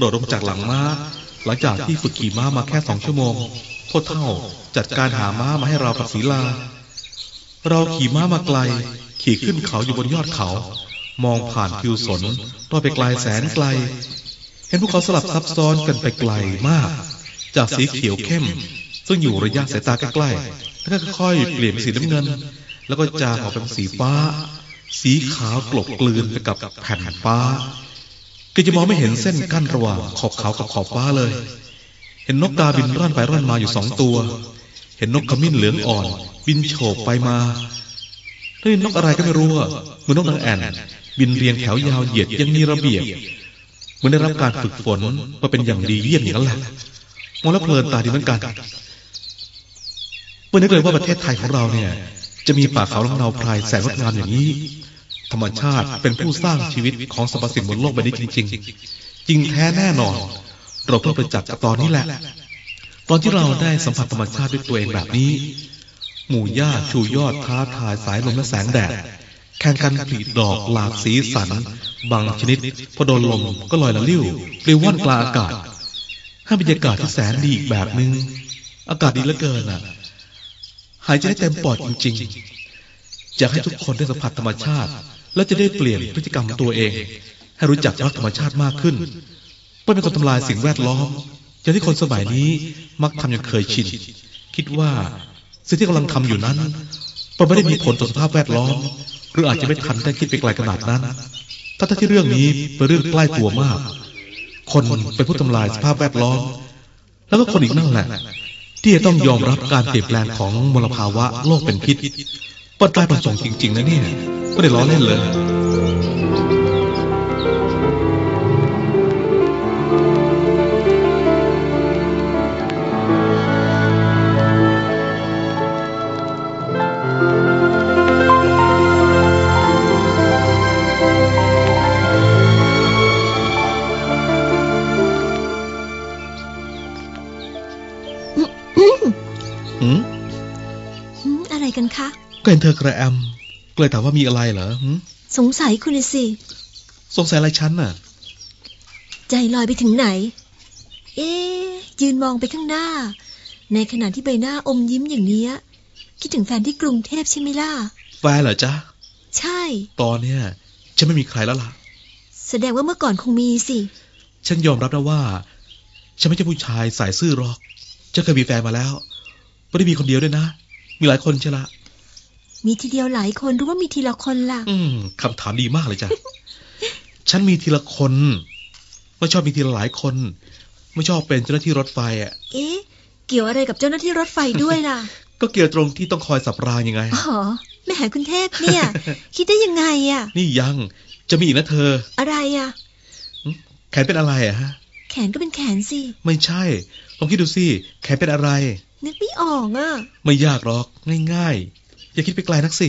โดดลงจากหลังม้า หลังจากที่ฝึกขี่ม้ามาแค่สองชั่วโมงพ่อเท่าจัดการหาม้ามาให้เรากับศีลา เราขี่ม้ามาไกล ขี่ขึ้นเขาอยู่บนยอดเขา มองผ่านทิวสนรอดไปไกลแสนไกล เห็นภูเขาสลับซับซ้อนกันไปไกลมาก จากสีเขียวเข้ม ซึ่งอยู่ระยะสายตาใกล้ๆแล้วก็ค่อยๆเปลี่ยนเป็นสีน้ำเงิน แล้วก็จางออกเป็นสีฟ้า สีขาวกลบกลืนไปกับแผ่นฟ้า ก็จะมองไม่เห็นเส้นกั้นระหว่างขอบเขากับขอบฟ้าเลย เห็นนกกาบินร่อนไปร่อนมาอยู่สองตัว เห็นนกขมิ้นเหลืองอ่อน บินโฉบไปมาแล้วนกอะไรก็ไม่รู้เหมือนนกนางแอ่นบินเรียงแถวยาวเหยียดยังมีระเบียบเหมือนได้รับการฝึกฝนมาเป็นอย่างดีเยี่ยมอย่างนั้นแหละมองแล้วเพลินตาดีเหมือนกันเมื่อนึกเลยว่าประเทศไทยของเราเนี่ย จะมีป่าเขาลำเนาไพรแสนงดงามอย่างนี้ ธรรมชาติเป็นผู้สร้างชีวิตของสรรพสิ่งบนโลกใบนี้จริง ๆ จริงแท้แน่นอน เราเพิ่งไปจับตอนนี้แหละ ตอนที่เราได้สัมผัสธรรมชาติด้วยตัวเองแบบนี้ หมู่หญ้าชูยอดท้าทายสายลมและแสงแดดแข่งกันผลิดอกหลากสีสัน บางชนิด พอโดนลมก็ลอยละลิ้วปลิวว่อนกลางอากาศให้บรรยากาศที่แสนดีอีกแบบหนึง่งอากาศดีเหลือเกินอะ หายใจได้เต็มปอดจริง ๆ อยากให้ทุกคนได้สัมผัสธรรมชาติ และจะได้เปลี่ยนพฤติกรรมตัวเอง ให้รู้จักรักธรรมชาติมากขึ้นไม่เป็นคนทำลายสิ่งแวดล้อมอย่างที่คนสมัยนี้มักทำอย่างเคยชิน คิดว่าสิ่งที่กำลังทำอยู่นั้นมันไม่ได้มีผลต่อสภาพแวดล้อม หรืออาจจะไม่ทันได้คิดไปไกลขนาดนั้นถ้าที่เรื่องนี้เป็นเรื่องใกล้ตัวมาก คนเป็นผู้ทำลายสภาพแวดล้อม แล้วก็คนอีกนั่นแหละ ที่จะต้องยอมรับการเปลี่ยนแปลงของมลภาวะโลกเป็นพิษ ปัจจัยประสงค์จริง ๆ นะเนี่ยไม่ได้ล้อเล่นเลยหืมหืมอะไรกันคะ ก็เห็นเธอกระแอมก็เลยถามว่ามีอะไรเหรอหืมสงสัยคุณน่ะสิ สงสัยอะไรฉันน่ะ ใจลอยไปถึงไหน เอ๊ะยืนมองไปข้างหน้า ในขณะที่ใบหน้าอมยิ้มอย่างเนี้ย คิดถึงแฟนที่กรุงเทพใช่ไหมล่ะ แฟนเหรอจ๊ะ ใช่ ตอนเนี้ยฉันไม่มีใครแล้วล่ะ แสดงว่าเมื่อก่อนคงมีสิ ฉันยอมรับนะว่า ฉันไม่ใช่ผู้ชายสายซื่อหรอกฉันเคยมีแฟนมาแล้ว ไม่ได้มีคนเดียวด้วยนะ มีหลายคนใช่ละ มีทีเดียวหลายคนหรือว่ามีทีละคนล่ะ อืมคำถามดีมากเลยจ้ะ ฉันมีทีละคนไม่ชอบมีทีละหลายคน ไม่ชอบเป็นเจ้าหน้าที่รถไฟอะ เอ๊ะ เกี่ยวอะไรกับเจ้าหน้าที่รถไฟด้วยล่ะ ก็เกี่ยวตรงที่ต้องคอยสับรางยังไง อ๋อแม่หาคุณเทพเนี่ย คิดได้ยังไงอะนี่ยังจะมีอีกนะเธอ อะไรอะแขนเป็นอะไรอะฮะ แขนก็เป็นแขนสิ ไม่ใช่ ลองคิดดูสิ แขนเป็นอะไร นึกไม่ออกอะไม่ยากหรอก ง่ายๆ อย่าคิดไปไกลนักสิ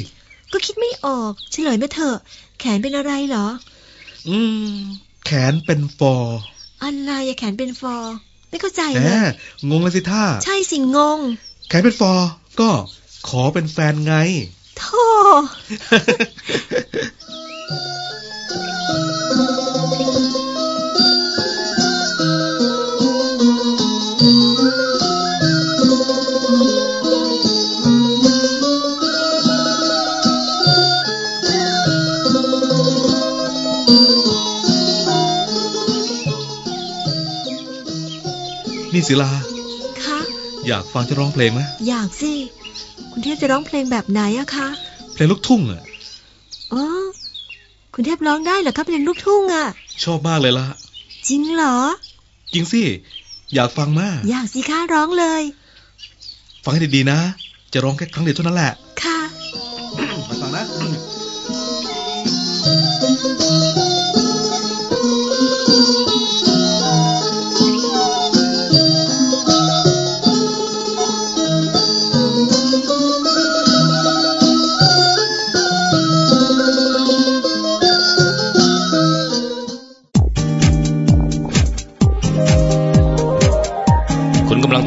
ก็คิดไม่ออก เฉลยมาเถอะ แขนเป็นอะไรเหรอ อืม แขนเป็นฟอร์อะไรอะแขนเป็นฟอร์ไม่เข้าใจแหเลยมงงเลยสิท่า ใช่สิงงแขนเป็นฟอร์ก็ขอเป็นแฟนไง โธ่ พี่ศิลา คะอยากฟังจะร้องเพลงไหมอยากสิ คุณเทพจะร้องเพลงแบบไหนอะคะ เพลงลูกทุ่งอะอ๋อคุณเทพร้องได้เหรอครับเพลงลูกทุ่งอะชอบมากเลยล่ะจริงเหรอ จริงสิ อยากฟังมาก อยากสิคะร้องเลย ฟังให้ดีๆนะ จะร้องแค่ครั้งเดียวเท่านั้นแหละ ค่ะ มาฟังนะ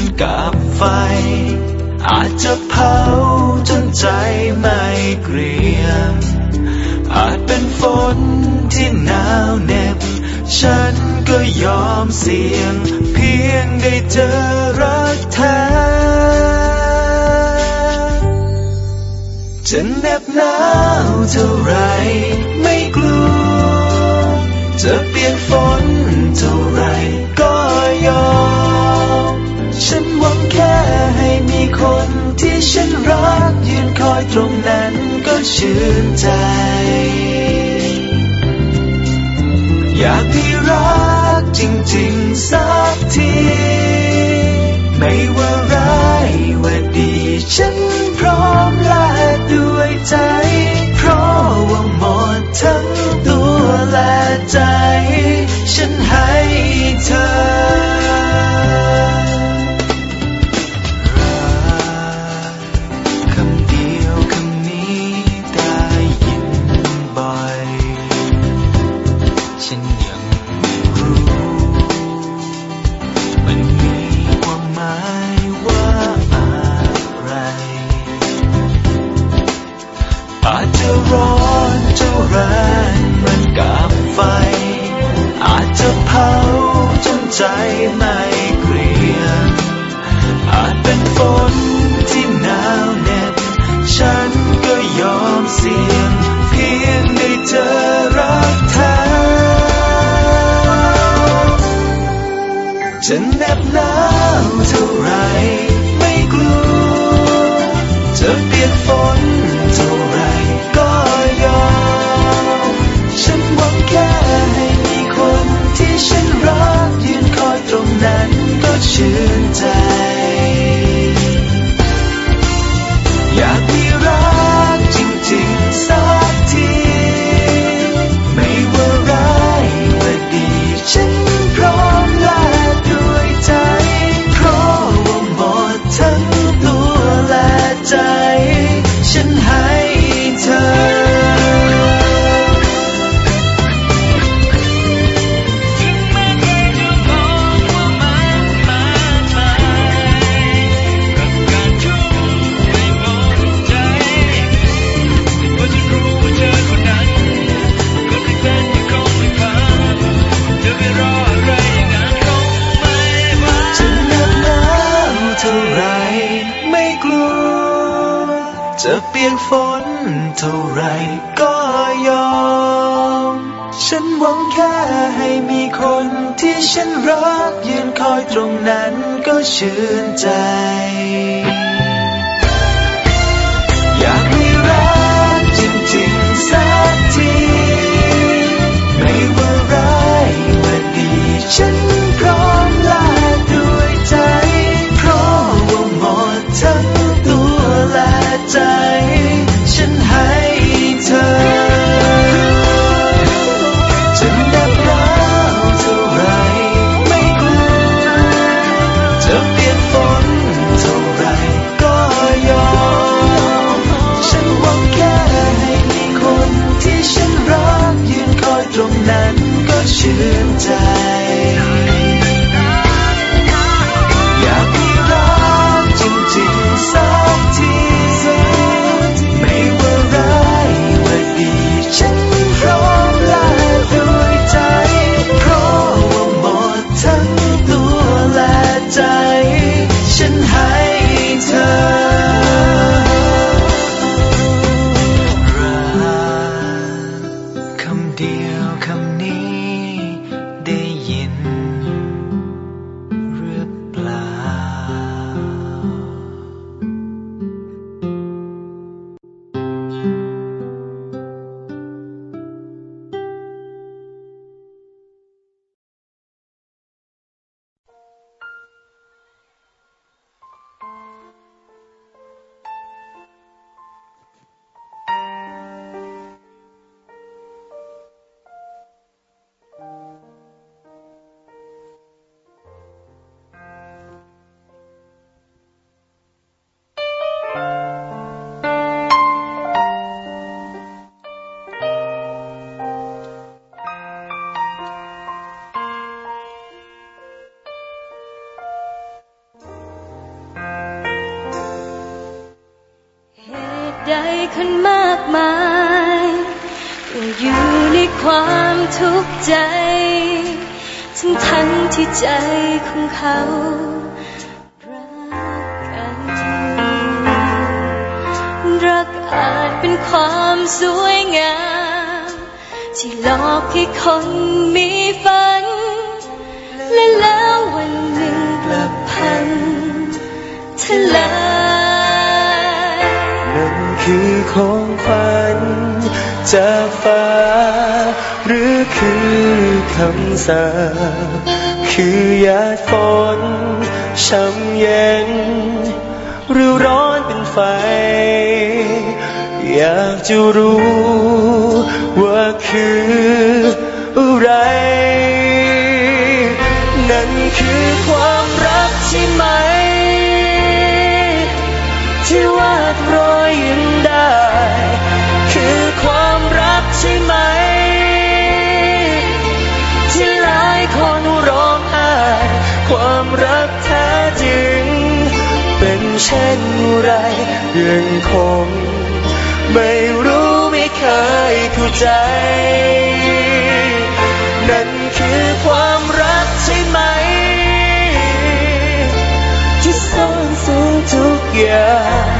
อนกับไฟ อาจจะเผาจนใจไม่เกรียม อาจเป็นฝนที่หนาวเหน็บ ฉันก็ยอมเสี่ยง เพียงได้เจอรักแท้จะเหน็บหนาวเท่าไรไม่กลัว จะเปียกฝนเท่าไรก็ยอม ฉันหวังแค่ให้มีคนที่ฉันรัก ยืนคอยตรงนั้นก็ชื่นใจ อยากมีรักจริงๆสักที อ เท่าไรก็ยอม ฉันหวังแค่ให้มีคนที่ฉันรักยืนคอยตรงนั้นก็ชื่นใจ ใดคนมากมายต้องอยู่ในความทุกข์ใจ ทั้งทั้งที่ใจของเขารักกัน รักอาจเป็นความสวยงาม ที่หลอกให้คนมีฝันและแล คือของขวัญจากฟ้า หรือคือคำสาคือหยาดฝนช้ำเย็น หรือร้อนเป็นไฟ อยากจะรู้ว่าคือ เช่นไรยังคง ไม่รู้ไม่เคยเข้าใจ นั่นคือความรักใช่ไหม ที่ซ่อนสูงทุกอย่าง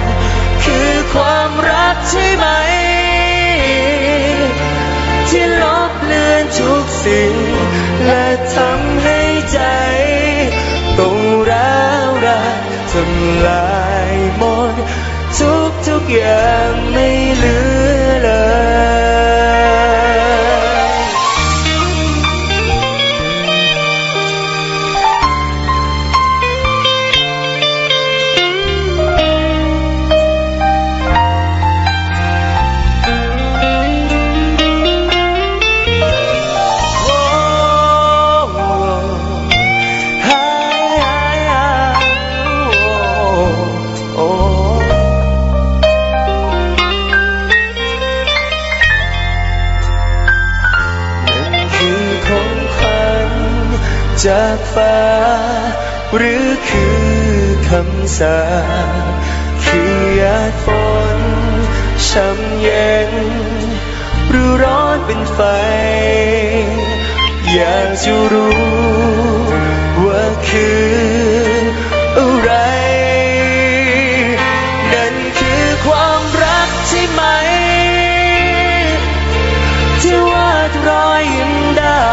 คือความรักใช่ไหม ที่ลบเลือนทุกสิ่ง และทำให้ใจ ลายหมดทุกทุกอย่างไม่เหลือ สาคือหยาดฝนช้ำเย็น หรือร้อนเป็นไฟ อยากจะรู้ว่าคืออะไร นั่นคือความรักใช่ไหม ที่วาดรอยยิ้มได้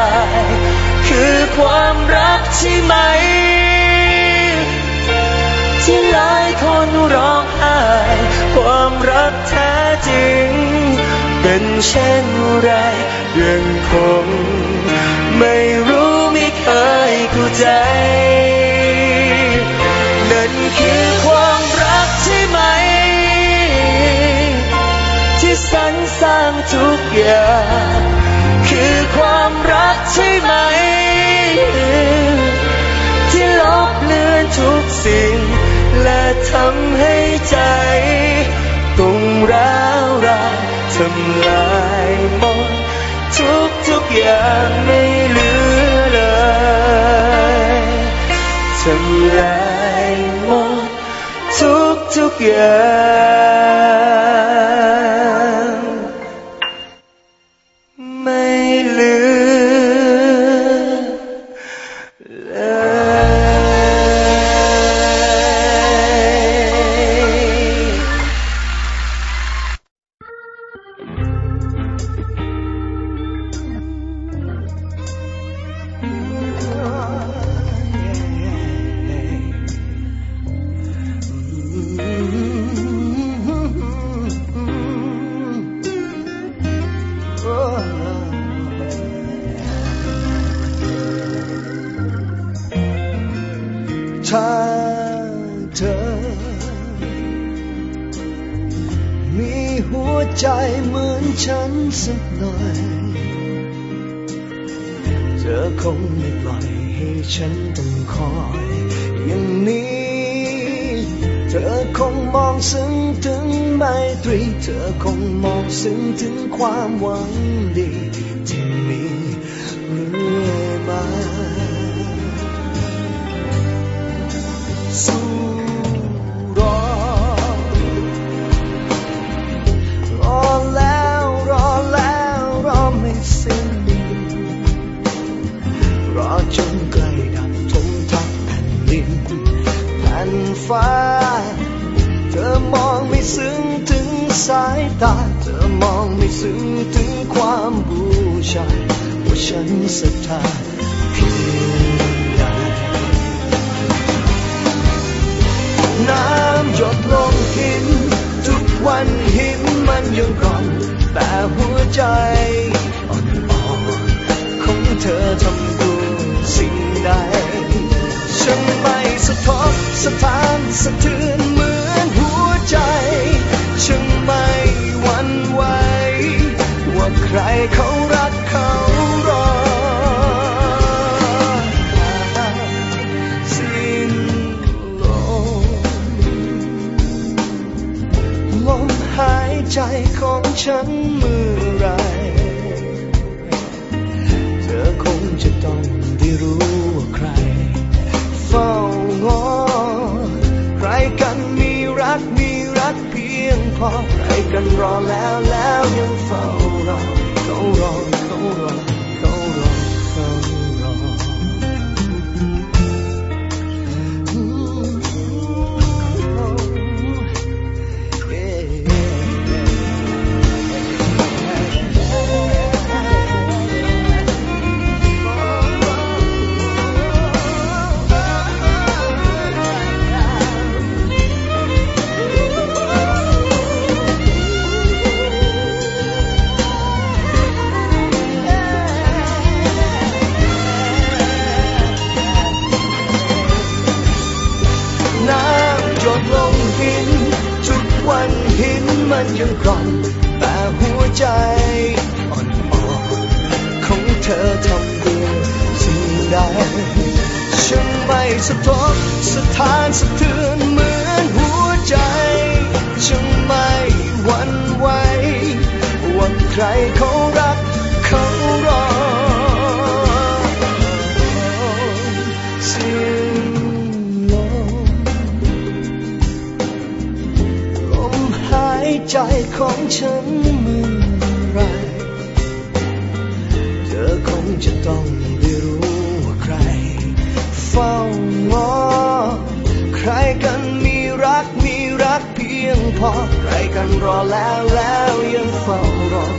คือความรักใช่ไหม รักแท้จริง เป็นเช่นไรยังคง ไม่รู้ไม่เคยเข้าใจ นั่นคือความรักใช่ไหม ที่สรรสร้างทุกอย่างคือความรักใช่ไหม ที่ลบเลือนทุกสิ่งและทำให้ใจ ตรงร้าวราทำลายหมดทุกทุกอย่างไม่เหลือเลยทำลายหมดทุกทุกอย่าง ฉันต้องคอย อย่างนี้ เธอคงมองซึ้งถึงไมตรี เธอคงมองซึ้งถึงความหวังดี ซึ้งถึงสายตา เธอมองไม่ซึ้งถึงความบูชาว่าฉันศรัทธาเพียงใดน้ำหยดลงหิน ทุกวันหินมันยังกร่อน แต่หัวใจอ่อนๆของเธอทำด้วยสิ่งใด ฉันไม่สะทกสะท้านสะเทือน ใจฉันไม่หวั่นไหวว่าใครเขารักเขา ต้องได้รู้ว่าใคร เฝ้างอ ใครกันมีรักมีรักเพียงพอ ใครกันรอแล้วแล้วยังเฝ้ารอ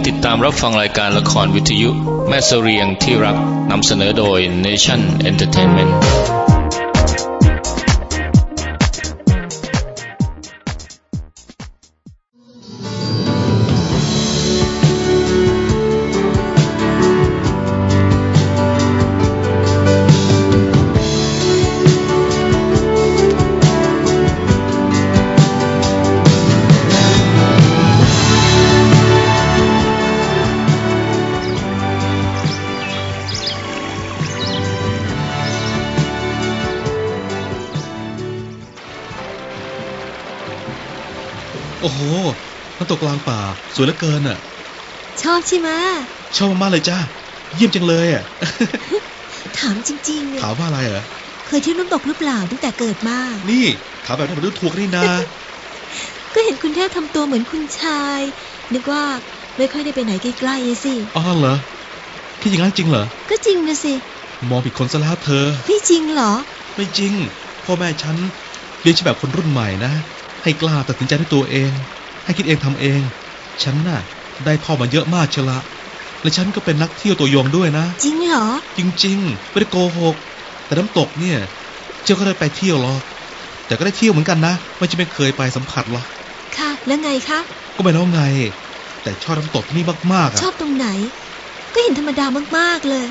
ังติดตามรับฟังรายการละครวิทยุ แม่เสเรียงที่รักนำเสนอโดย Nation Entertainment น้ำตกกลางป่า สวยเหลือเกินอะ ชอบใช่ไหมชอบมากๆเลยจ้าเยี่ยมจังเลยอะ ถามจริงๆอะถามว่าอะไรเหรอ เคยเที่ยวน้ำตกหรือเปล่าตั้งแต่เกิดมา นี่ถามแบบนี้มันดูถูกนี่นาก็เห็นคุณเทพทำตัวเหมือนคุณชาย นึกว่าไม่ค่อยได้ไปไหนใกล้ๆอะสิ อ๋อเหรอคิดอย่างนั้นจริงเหรอ ก็จริงนะสิ มองผิดคนซะแล้วเธอ ไม่จริงเหรอ ไม่จริง พ่อแม่ฉันเลี้ยงฉันแบบคนรุ่นใหม่นะ ให้กล้าตัดสินใจด้วยตัวเอง ให้คิดเองทำเอง ฉันน่ะ ได้พ่อมาเยอะมากเชยวละ และฉันก็เป็นนักเที่ยวตัวยงด้วยนะ จริงเหรอ จริงๆไม่ได้โกหก แต่น้ำตกเนี่ย เจ้าก็ได้ไปเที่ยวหรอก แต่ก็ได้เที่ยวเหมือนกันนะ ไม่ใช่ไม่เคยไปสัมผัสหรอก ค่ะ แล้วไงคะ ก็ไม่แล้วไง แต่ชอบน้ำตกที่นี่มากๆชออะบตรงไหน ก็เห็นธรรมดามากๆเลย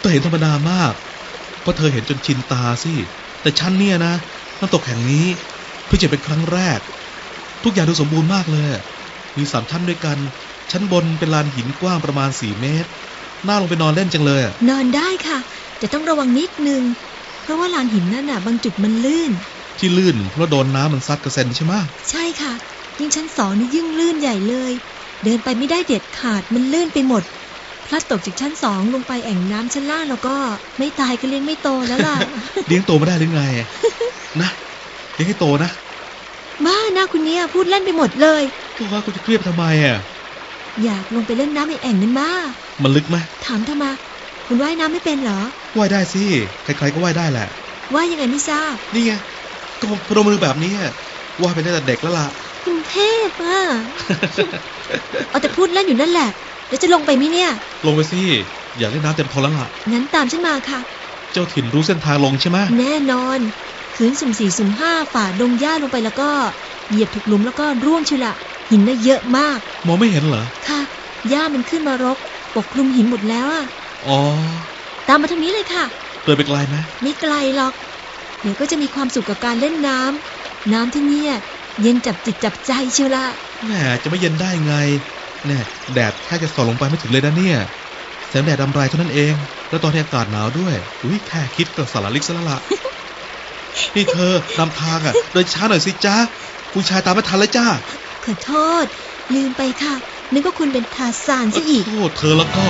แต่เห็นธรรมดามาก เพราะเธอเห็นจนชินตาสิ แต่ฉันเนี่ยนะน้ำตกแห่งนี้เพิ่งจะเป็นครั้งแรก ทุกอย่างดูสมบูรณ์มากเลย มีสามชั้นด้วยกัน ชั้นบนเป็นลานหินกว้างประมาณสี่เมตร น่าลงไปนอนเล่นจังเลยอะนอนได้ค่ะ แต่ต้องระวังนิดนึง เพราะว่าลานหินนั่นน่ะ บางจุดมันลื่น ที่ลื่นเพราะโดนน้ำมันซัดกระเซ็นใช่ไหมะใช่ค่ะ ยิ่งชั้นสองนี่ยิ่งลื่นใหญ่เลย เดินไปไม่ได้เด็ดขาดมันลื่นไปหมดพลัดตกจากชั้นสองลงไปแอ่งน้ำชั้นล่างแล้วก็ไม่ตายก็เลี้ยงไม่โตแล้วล่ะ เลี้ยงโตไม่ได้หรือไงนะเลี้ยงให้โตนะบ้าหน้าคุณเนี่ยพูดเล่นไปหมดเลยก็ว่าคุณจะเครียดทำไมอะอยากลงไปเล่นน้ำในแอ่งนั้นมามันลึกไหมถามทำไมคุณว่ายน้ำไม่เป็นเหรอว่ายได้สิใครๆก็ว่ายได้แหละว่ายยังไงไม่ทราบนี่ไงก็พนมมือแบบนี้อะว่ายไปได้แต่เด็กแล้วล่ะคุณเทพอะเอาแต่พูดเล่นอยู่นั่นแหละแล้วจะลงไปไหมเนี่ย ลงไปสิอยากเล่นน้ำเต็มทนแล้วล่ะงั้นตามฉันมาค่ะ เจ้าถิ่นรู้เส้นทางลงใช่ไหมแน่นอน คืนสุ่มสี่สุ่มห้าฝ่าดงหญ้าลงไปแล้วก็ เหยียบถูกหลุมแล้วก็ร่วงชิละ หินน่ะเยอะมาก มองไม่เห็นเหรอ ค่ะ หญ้ามันขึ้นมารก ปกคลุมหินหมดแล้วอะอ๋อ ตามมาทางนี้เลยค่ะ เดินไปไกลไหมไม่ไกลหรอก เดี๋ยวก็จะมีความสุขกับการเล่นน้ำน้ำที่เนี่ย เย็นจับจิตจับใจเชียวละ แหมจะไม่เย็นได้ไง แน่แดดแค่จะส่องลงไปไม่ถึงเลยนะเนี่ย แสงแดดดำไรเท่านั้นเอง แล้วตอนนี้อากาศหนาวด้วย อุ้ยแค่คิดก็สารลิกซะแล้วล่ะ นี่เธอนำทางอะเดินช้าหน่อยสิจ้าคุณชายตามไม่ทันแล้วจ้า ขอโทษ ลืมไปค่ะ นึกว่าคุณเป็นทาสานซะอีก โทษเธอแล้วก็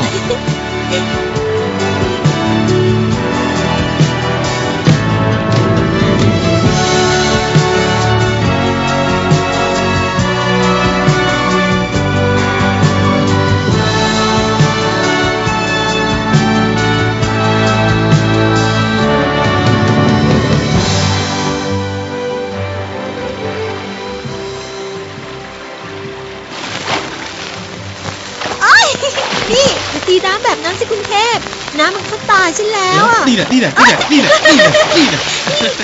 น้ำมันเข้าตาฉันแล้วอะนี่แหละนี่แหละนี่แหละนี่แหละนี่แหละนี่แหละ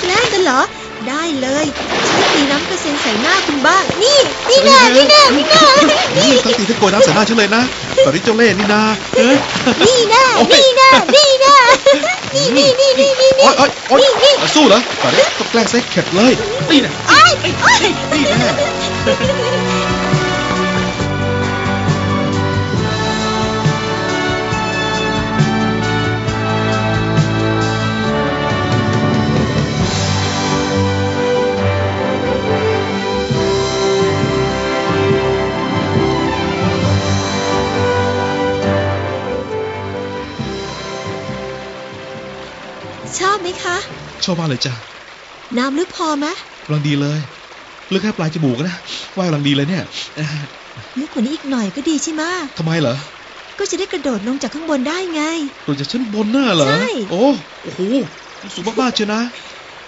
แกล้งกันเหรอ ได้เลยฉันจะตีน้ำกระเซ็นใส่หน้าคุณบ้าง นี่ นี่แน่นี่แน่นี่แน่นี่ทั้งตีทั้งโกยน้ำใส่หน้าฉันเลยนะแบบนี้เจ้าเล่ห์นี่นะเอ้ยนี่แน่นี่แน่นี่แน่นี่นี่นี่นี่นี่โอ๊ยโอ๊ยโอ๊ยนี่สู้เหรอแบบนี้ต้องแกล้งเซ็กเข็ดเลย นี่นะไอ้ไอ้ยนี่แน่ ชอบมากเลยจ้ะน้ำลึกพอไหมกำลังดีเลยเลือกแค่ปลายจมูกนะว่ายกำลังดีเลยเนี่ยเอ้ยลึกกว่านี้อีกหน่อยก็ดีใช่ไหมะทำไมเหรอก็จะได้กระโดดลงจากข้างบนได้ไงตัวจากชั้นบนน่ะเหรอใช่โอ้โอ้โหสูงมากๆเชียวนะ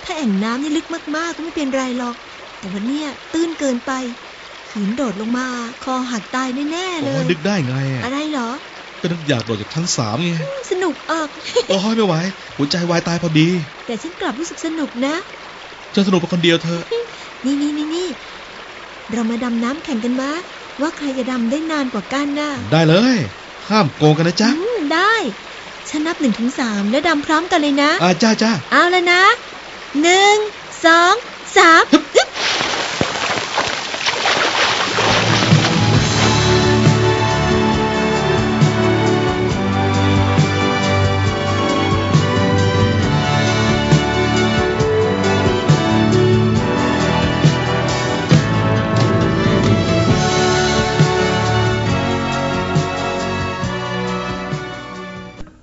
ถ้าแอ่งน้ำนี่ลึกมากๆก็ไม่เป็นไรหรอก แต่วันเนี้ยตื้นเกินไปขืนโดดลงมา คอหักตายแน่ๆเลโอ้ยนึกได้ไง อะอะไรเหรอ ก็นึกอยากโดดจากชั้นสามไง สนุกออก โอ้ยไม่ไหว หัวใจวายตายพอดี แต่ฉันกลับรู้สึกสนุกนะ จะสนุกเป็นคนเดียวเธอะนี่นี่นี่นี่เรามาดำน้ำแข่งกันมะว่าใครจะดำได้นานกว่ากันน่ะได้เลย ห้ามโกงกันนะจ๊ะอืมได้ ฉันนับหนึ่งถึงสามแล้วดำพร้อมกันเลยนะ อ่าจ้าจ้าเอาแล้วนะหนึ่งสองสาม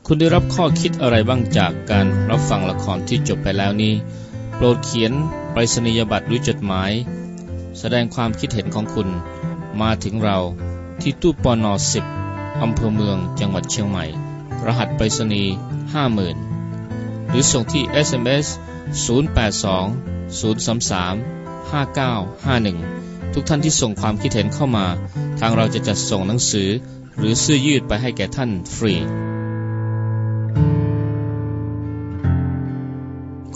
คุณได้รับข้อคิดอะไรบ้างจากการรับฟังละครที่จบไปแล้วนี้ โปรดเขียนไปรษณียบัตรหรือจดหมาย แสดงความคิดเห็นของคุณ มาถึงเราที่ตู้ปอนอสิบอำเภอเมืองจังหวัดเชียงใหม่ รหัสไปรษณีย์50,000หรือส่งที่ SMS 082 033 5951 ทุกท่านที่ส่งความคิดเห็นเข้ามา ทางเราจะจัดส่งหนังสือ หรือเสื้อยืดไปให้แก่ท่านฟรี